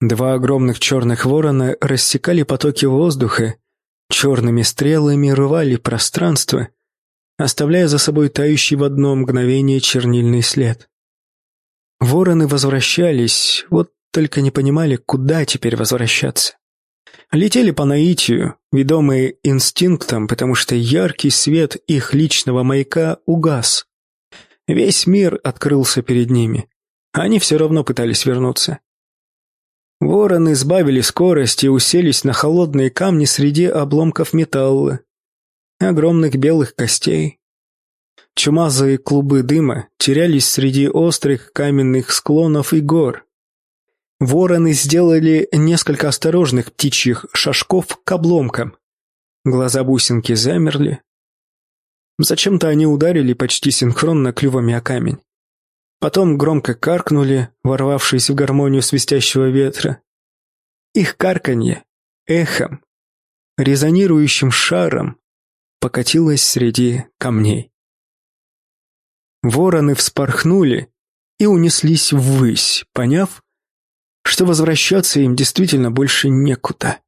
Два огромных черных ворона рассекали потоки воздуха, черными стрелами рвали пространство, оставляя за собой тающий в одно мгновение чернильный след. Вороны возвращались, вот только не понимали, куда теперь возвращаться. Летели по наитию, ведомые инстинктом, потому что яркий свет их личного маяка угас. Весь мир открылся перед ними. Они все равно пытались вернуться. Вороны сбавили скорость и уселись на холодные камни среди обломков металла, огромных белых костей. Чумазые клубы дыма терялись среди острых каменных склонов и гор. Вороны сделали несколько осторожных птичьих шажков к обломкам. Глаза бусинки замерли. Зачем-то они ударили почти синхронно клювами о камень. Потом громко каркнули, ворвавшись в гармонию свистящего ветра. Их карканье эхом, резонирующим шаром, покатилось среди камней. Вороны вспорхнули и унеслись ввысь, поняв, что возвращаться им действительно больше некуда.